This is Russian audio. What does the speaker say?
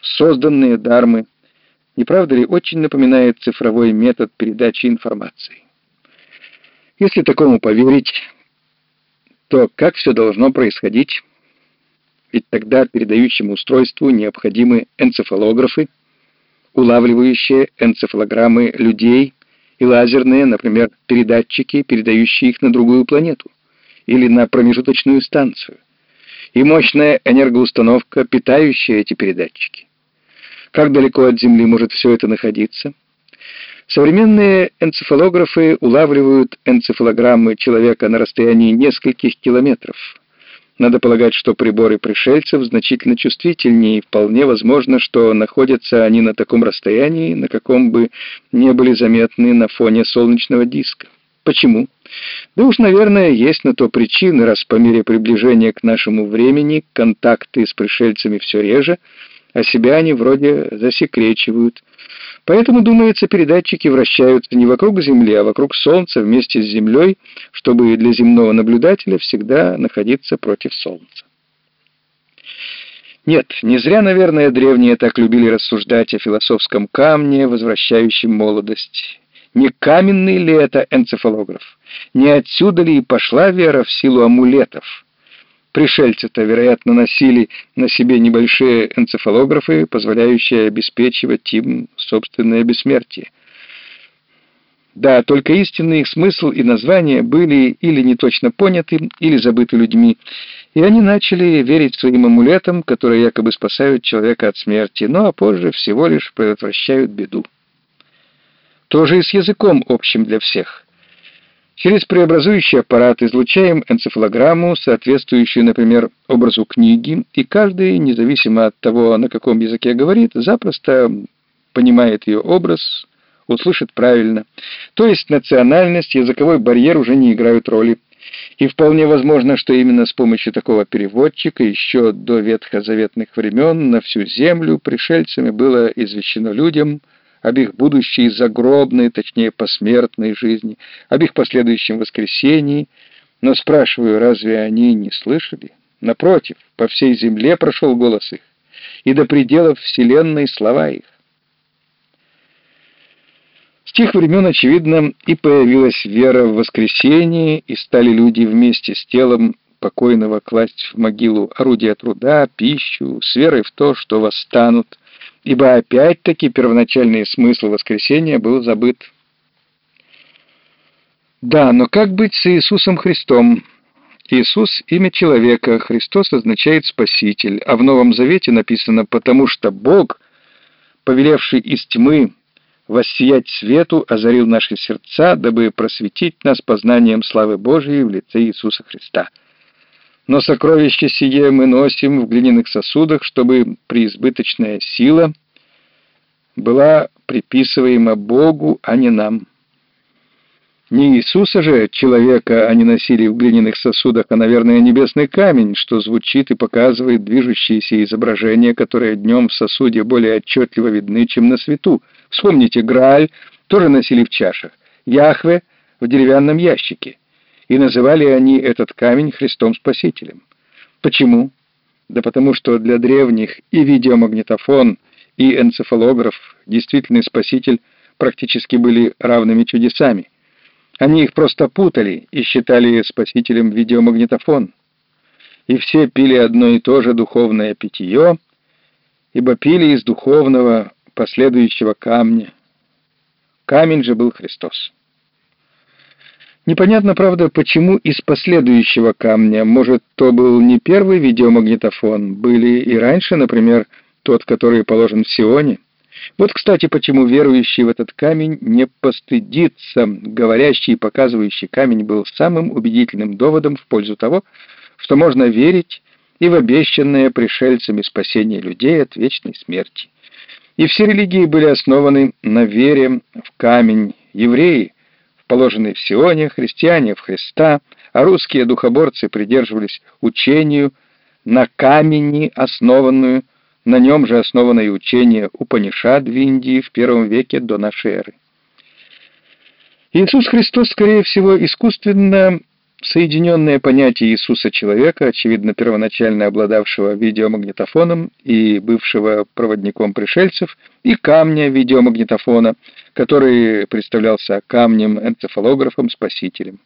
созданные дармы, не правда ли, очень напоминает цифровой метод передачи информации. Если такому поверить, то как все должно происходить? Ведь тогда передающему устройству необходимы энцефалографы, улавливающие энцефалограммы людей, и лазерные, например, передатчики, передающие их на другую планету или на промежуточную станцию, и мощная энергоустановка, питающая эти передатчики. Как далеко от Земли может все это находиться? Современные энцефалографы улавливают энцефалограммы человека на расстоянии нескольких километров. Надо полагать, что приборы пришельцев значительно чувствительнее, и вполне возможно, что находятся они на таком расстоянии, на каком бы не были заметны на фоне солнечного диска. Почему? Да уж, наверное, есть на то причины, раз по мере приближения к нашему времени контакты с пришельцами все реже, а себя они вроде засекречивают. Поэтому, думается, передатчики вращаются не вокруг Земли, а вокруг Солнца вместе с Землей, чтобы для земного наблюдателя всегда находиться против Солнца. Нет, не зря, наверное, древние так любили рассуждать о философском камне, возвращающем молодость. Не каменный ли это энцефалограф? Не отсюда ли и пошла вера в силу амулетов? Пришельцы-то, вероятно, носили на себе небольшие энцефалографы, позволяющие обеспечивать им собственное бессмертие. Да, только истинный их смысл и название были или не точно поняты, или забыты людьми, и они начали верить своим амулетам, которые якобы спасают человека от смерти, ну а позже всего лишь предотвращают беду. То же и с языком общим для всех – Через преобразующий аппарат излучаем энцефалограмму, соответствующую, например, образу книги, и каждый, независимо от того, на каком языке говорит, запросто понимает ее образ, услышит правильно. То есть национальность, языковой барьер уже не играют роли. И вполне возможно, что именно с помощью такого переводчика еще до ветхозаветных времен на всю землю пришельцами было извещено людям – об их будущей загробной, точнее посмертной жизни, об их последующем воскресении, но спрашиваю, разве они не слышали? Напротив, по всей земле прошел голос их, и до пределов вселенной слова их. С тех времен, очевидно, и появилась вера в воскресение, и стали люди вместе с телом покойного класть в могилу орудия труда, пищу, с верой в то, что восстанут, ибо опять-таки первоначальный смысл воскресения был забыт. Да, но как быть с Иисусом Христом? Иисус — имя человека, Христос означает «спаситель», а в Новом Завете написано «потому что Бог, повелевший из тьмы воссиять свету, озарил наши сердца, дабы просветить нас познанием славы Божией в лице Иисуса Христа». Но сокровище сие мы носим в глиняных сосудах, чтобы преизбыточная сила была приписываема Богу, а не нам. Не Иисуса же, человека, они носили в глиняных сосудах, а, наверное, небесный камень, что звучит и показывает движущиеся изображения, которые днем в сосуде более отчетливо видны, чем на свету. Вспомните, Грааль тоже носили в чашах, Яхве — в деревянном ящике и называли они этот камень Христом Спасителем. Почему? Да потому что для древних и видеомагнитофон, и энцефалограф, действительный Спаситель, практически были равными чудесами. Они их просто путали и считали Спасителем видеомагнитофон. И все пили одно и то же духовное питье, ибо пили из духовного последующего камня. Камень же был Христос. Непонятно, правда, почему из последующего камня. Может, то был не первый видеомагнитофон, были и раньше, например, тот, который положен в Сионе. Вот, кстати, почему верующий в этот камень не постыдится. Говорящий и показывающий камень был самым убедительным доводом в пользу того, что можно верить и в обещанное пришельцами спасение людей от вечной смерти. И все религии были основаны на вере в камень. Евреи — положенный в Сионе, христиане в Христа, а русские духоборцы придерживались учению на камени основанную, на нем же основано и учение Упанишад в Индии в первом веке до нашей эры. Иисус Христос, скорее всего, искусственно соединенное понятие Иисуса человека, очевидно, первоначально обладавшего видеомагнитофоном и бывшего проводником пришельцев, и камня видеомагнитофона, который представлялся камнем-энцефалографом-спасителем.